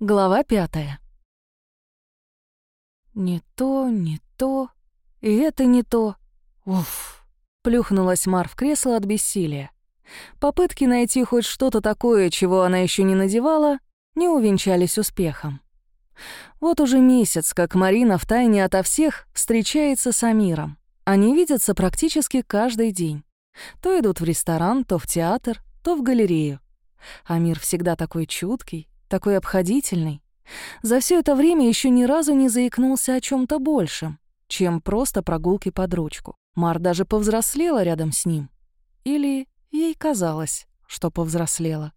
Глава пятая. Не то, не то, и это не то. Уф. Плюхнулась Мар в кресло от бессилия. Попытки найти хоть что-то такое, чего она еще не надевала, не увенчались успехом. Вот уже месяц, как Марина втайне ото всех встречается с Амиром. Они видятся практически каждый день. То идут в ресторан, то в театр, то в галерею. Амир всегда такой чуткий, такой обходительный. За все это время еще ни разу не заикнулся о чем то большем, чем просто прогулки под ручку. Мар даже повзрослела рядом с ним. Или ей казалось, что повзрослела.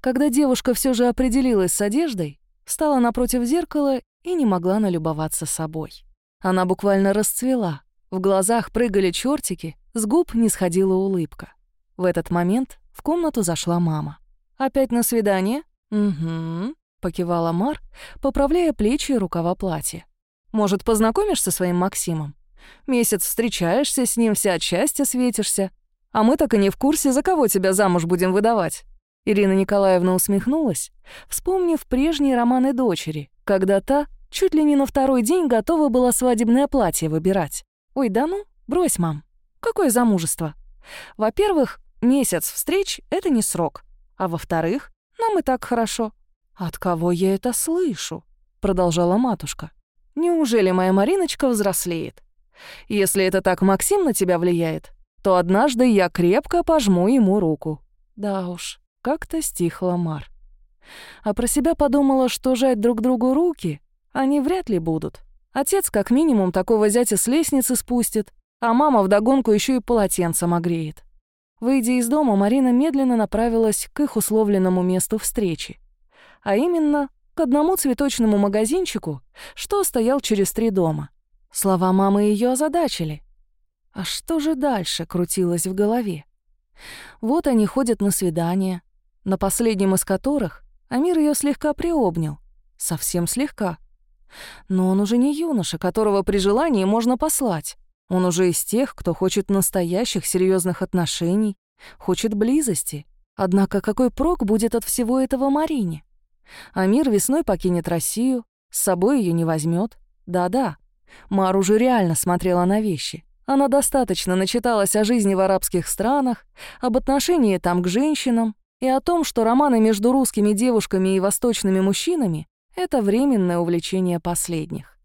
Когда девушка все же определилась с одеждой, встала напротив зеркала и не могла налюбоваться собой. Она буквально расцвела. В глазах прыгали чертики, с губ не сходила улыбка. В этот момент в комнату зашла мама. «Опять на свидание?» «Угу», — покивала Мар, поправляя плечи и рукава платья. «Может, познакомишься со своим Максимом? Месяц встречаешься с ним, вся от счастья светишься. А мы так и не в курсе, за кого тебя замуж будем выдавать». Ирина Николаевна усмехнулась, вспомнив прежние романы дочери, когда та чуть ли не на второй день готова была свадебное платье выбирать. «Ой, да ну, брось, мам. Какое замужество? Во-первых, месяц встреч — это не срок. А во-вторых, нам и так хорошо». «От кого я это слышу?» — продолжала матушка. «Неужели моя Мариночка взрослеет? Если это так Максим на тебя влияет, то однажды я крепко пожму ему руку». Да уж, как-то стихла Мар. А про себя подумала, что жать друг другу руки они вряд ли будут. Отец как минимум такого зятя с лестницы спустит, а мама вдогонку еще и полотенцем огреет. Выйдя из дома, Марина медленно направилась к их условленному месту встречи. А именно, к одному цветочному магазинчику, что стоял через три дома. Слова мамы ее озадачили. А что же дальше крутилось в голове? Вот они ходят на свидания, на последнем из которых Амир ее слегка приобнял. Совсем слегка. Но он уже не юноша, которого при желании можно послать. Он уже из тех, кто хочет настоящих серьезных отношений, хочет близости. Однако какой прок будет от всего этого Марине? Амир весной покинет Россию, с собой ее не возьмет. Да-да, Мар уже реально смотрела на вещи. Она достаточно начиталась о жизни в арабских странах, об отношении там к женщинам и о том, что романы между русскими девушками и восточными мужчинами — это временное увлечение последних.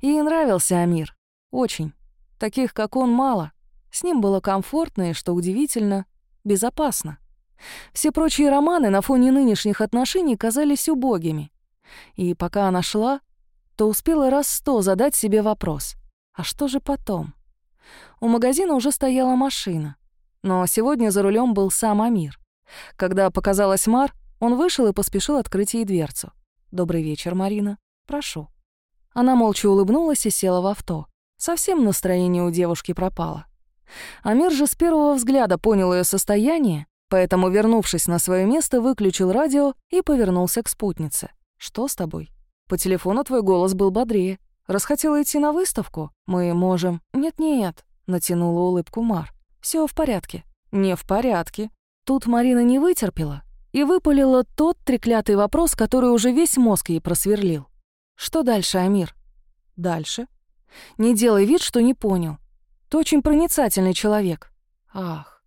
Ей нравился Амир. Очень. Таких, как он, мало. С ним было комфортно и, что удивительно, безопасно. Все прочие романы на фоне нынешних отношений казались убогими. И пока она шла, то успела раз сто задать себе вопрос. А что же потом? У магазина уже стояла машина. Но сегодня за рулем был сам Амир. Когда показалась Мар, он вышел и поспешил открыть ей дверцу. «Добрый вечер, Марина. Прошу». Она молча улыбнулась и села в авто. Совсем настроение у девушки пропало. Амир же с первого взгляда понял ее состояние, поэтому, вернувшись на свое место, выключил радио и повернулся к спутнице. «Что с тобой? По телефону твой голос был бодрее. Расхотела идти на выставку? Мы можем...» «Нет-нет», — натянула улыбку Мар. Все в порядке». «Не в порядке». Тут Марина не вытерпела и выпалила тот треклятый вопрос, который уже весь мозг ей просверлил. «Что дальше, Амир?» «Дальше?» Не делай вид, что не понял. Ты очень проницательный человек. Ах,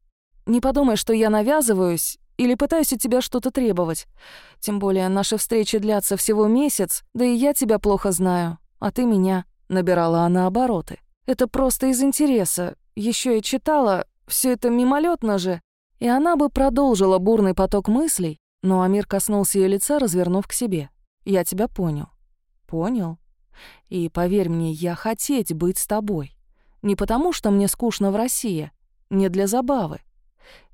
не подумай, что я навязываюсь или пытаюсь от тебя что-то требовать. Тем более наши встречи длятся всего месяц, да и я тебя плохо знаю, а ты меня. Набирала она обороты. Это просто из интереса. Еще и читала, все это мимолетно же. И она бы продолжила бурный поток мыслей, но Амир коснулся ее лица, развернув к себе. «Я тебя понял». «Понял?» И поверь мне, я хотеть быть с тобой. Не потому, что мне скучно в России, не для забавы.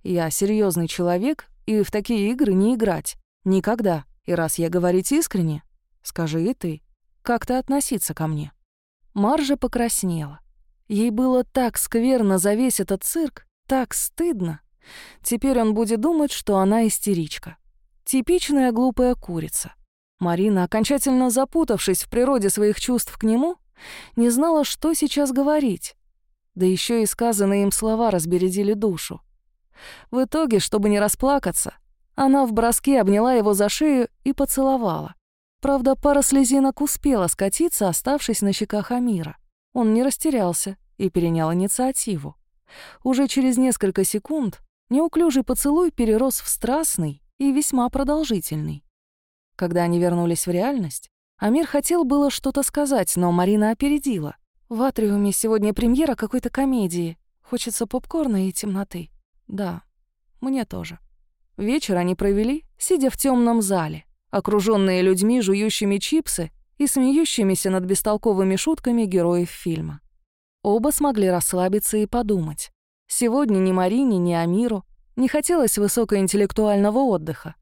Я серьезный человек, и в такие игры не играть. Никогда. И раз я говорить искренне, скажи и ты, как ты относиться ко мне?» Маржа покраснела. Ей было так скверно за весь этот цирк, так стыдно. Теперь он будет думать, что она истеричка. Типичная глупая курица. Марина, окончательно запутавшись в природе своих чувств к нему, не знала, что сейчас говорить. Да еще и сказанные им слова разбередили душу. В итоге, чтобы не расплакаться, Она в броске обняла его за шею и поцеловала. Правда, пара слезинок успела скатиться, оставшись на щеках Амира. Он не растерялся и перенял инициативу. Уже через несколько секунд неуклюжий поцелуй перерос в страстный и весьма продолжительный. Когда они вернулись в реальность, Амир хотел было что-то сказать, но Марина опередила. «В Атриуме сегодня премьера какой-то комедии. Хочется попкорна и темноты». «Да, мне тоже». Вечер они провели, сидя в темном зале, окруженные людьми, жующими чипсы и смеющимися над бестолковыми шутками героев фильма. Оба смогли расслабиться и подумать. Сегодня ни Марине, ни Амиру не хотелось высокоинтеллектуального отдыха.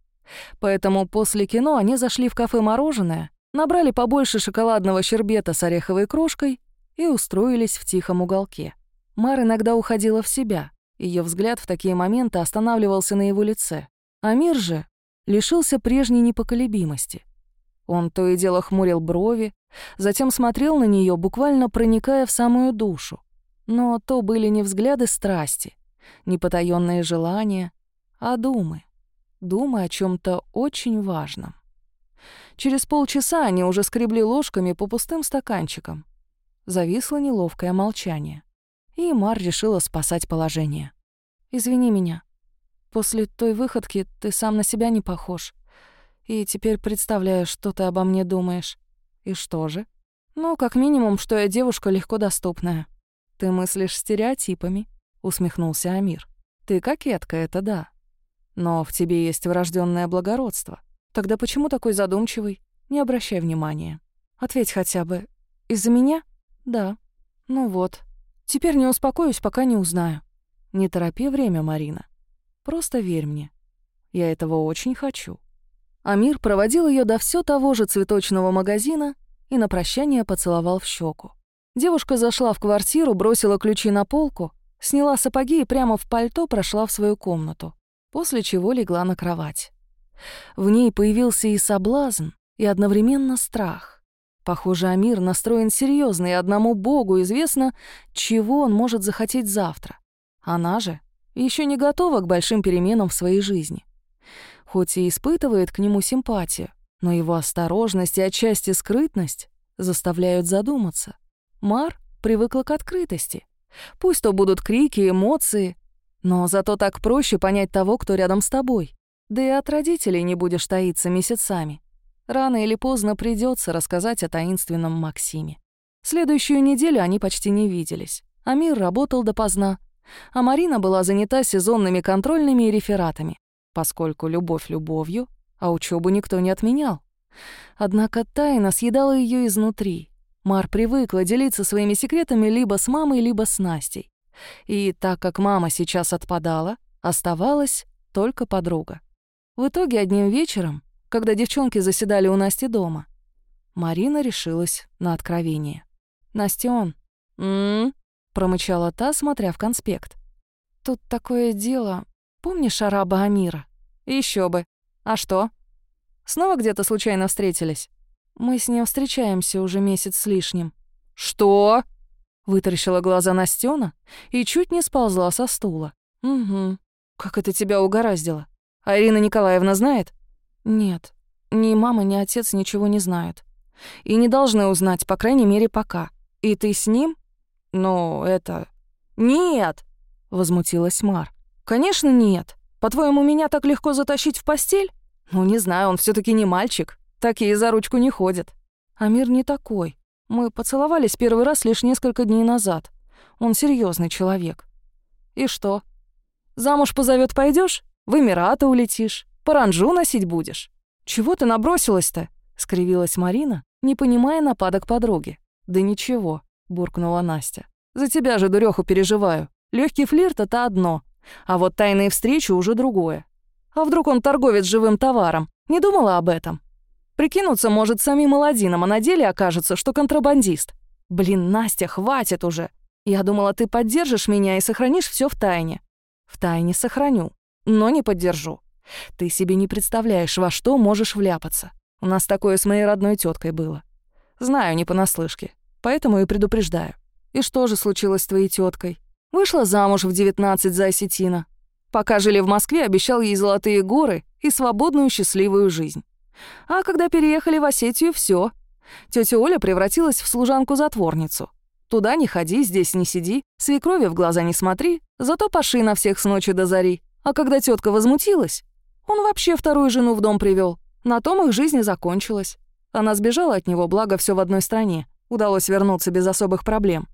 Поэтому после кино они зашли в кафе «Мороженое», набрали побольше шоколадного щербета с ореховой крошкой и устроились в тихом уголке. Мар иногда уходила в себя. Ее взгляд в такие моменты останавливался на его лице. Амир же лишился прежней непоколебимости. Он то и дело хмурил брови, затем смотрел на нее, буквально проникая в самую душу. Но то были не взгляды страсти, не потаённые желания, а думы. Думы о чем то очень важном. Через полчаса они уже скребли ложками по пустым стаканчикам. Зависло неловкое молчание. И Мар решила спасать положение. «Извини меня. После той выходки ты сам на себя не похож. И теперь представляю, что ты обо мне думаешь. И что же? Ну, как минимум, что я девушка легко доступная. Ты мыслишь стереотипами, усмехнулся Амир. Ты кокетка, это да. Но в тебе есть врожденное благородство. Тогда почему такой задумчивый? Не обращай внимания. Ответь хотя бы. Из-за меня? Да. Ну вот. Теперь не успокоюсь, пока не узнаю. Не торопи время, Марина. Просто верь мне. Я этого очень хочу. Амир проводил ее до все того же цветочного магазина и на прощание поцеловал в щеку. Девушка зашла в квартиру, бросила ключи на полку, сняла сапоги и прямо в пальто прошла в свою комнату, после чего легла на кровать. В ней появился и соблазн, и одновременно страх. Похоже, Амир настроен серьезно, и одному Богу известно, чего он может захотеть завтра. Она же еще не готова к большим переменам в своей жизни. Хоть и испытывает к нему симпатию, но его осторожность и отчасти скрытность заставляют задуматься. Мар привыкла к открытости. Пусть то будут крики, эмоции, но зато так проще понять того, кто рядом с тобой. Да и от родителей не будешь таиться месяцами. Рано или поздно придется рассказать о таинственном Максиме. Следующую неделю они почти не виделись. Амир работал допоздна, а Марина была занята сезонными контрольными и рефератами, поскольку любовь любовью, а учебу никто не отменял. Однако тайна съедала ее изнутри. Мар привыкла делиться своими секретами либо с мамой, либо с Настей. И так как мама сейчас отпадала, оставалась только подруга. В итоге одним вечером, когда девчонки заседали у Насти дома, Марина решилась на откровение. «Настён, м, промычала та, смотря в конспект. «Тут такое дело. Помнишь араба Амира?» Еще бы. А что? Снова где-то случайно встретились?» «Мы с ним встречаемся уже месяц с лишним». «Что?» Вытаращила глаза Настёна и чуть не сползла со стула. «Угу. Как это тебя угораздило? А Ирина Николаевна знает? Нет. Ни мама, ни отец ничего не знают. И не должны узнать, по крайней мере, пока. И ты с ним? Ну, это... Нет! Возмутилась Мар. Конечно, нет. По-твоему, меня так легко затащить в постель? Ну, не знаю, он все таки не мальчик. Такие за ручку не ходят. Амир не такой. Мы поцеловались первый раз лишь несколько дней назад. Он серьезный человек. И что? Замуж позовет пойдешь? В Эмираты улетишь, паранжу носить будешь. Чего ты набросилась-то?» — скривилась Марина, не понимая нападок подруги. «Да ничего», — буркнула Настя. «За тебя же, дуреху, переживаю. Легкий флирт — это одно, а вот тайные встречи уже другое. А вдруг он торговец живым товаром? Не думала об этом? Прикинуться может самим Аладдином, а на деле окажется, что контрабандист. Блин, Настя, хватит уже. Я думала, ты поддержишь меня и сохранишь все в тайне. В тайне сохраню но не поддержу. Ты себе не представляешь, во что можешь вляпаться. У нас такое с моей родной теткой было. Знаю, не понаслышке, поэтому и предупреждаю. И что же случилось с твоей теткой? Вышла замуж в 19 за осетина. Пока жили в Москве, обещал ей золотые горы и свободную счастливую жизнь. А когда переехали в Осетию, все. Тетя Оля превратилась в служанку-затворницу. Туда не ходи, здесь не сиди, свекрови в глаза не смотри, зато паши на всех с ночи до зари. А когда тетка возмутилась, он вообще вторую жену в дом привел. На том их жизнь и закончилась. Она сбежала от него, благо все в одной стране. Удалось вернуться без особых проблем.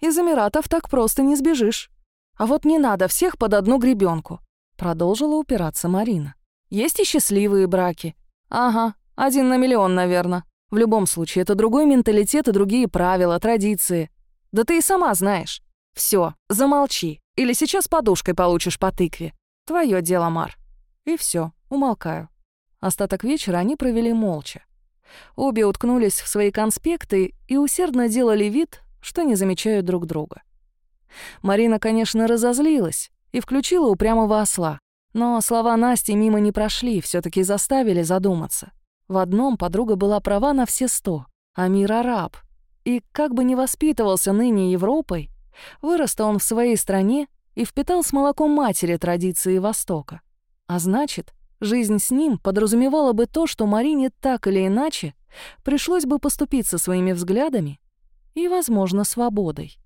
Из Эмиратов так просто не сбежишь. А вот не надо всех под одну гребенку. Продолжила упираться Марина. Есть и счастливые браки. Ага, один на миллион, наверное. В любом случае, это другой менталитет и другие правила, традиции. Да ты и сама знаешь. Все, замолчи. Или сейчас подушкой получишь по тыкве. Твое дело, Мар. И все, умолкаю. Остаток вечера они провели молча. Обе уткнулись в свои конспекты и усердно делали вид, что не замечают друг друга. Марина, конечно, разозлилась и включила упрямого осла. Но слова Насти мимо не прошли, все таки заставили задуматься. В одном подруга была права на все сто, а мир араб. И как бы ни воспитывался ныне Европой, вырос он в своей стране и впитал с молоком матери традиции Востока. А значит, жизнь с ним подразумевала бы то, что Марине так или иначе пришлось бы поступиться своими взглядами и, возможно, свободой.